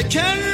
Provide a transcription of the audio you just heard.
I can't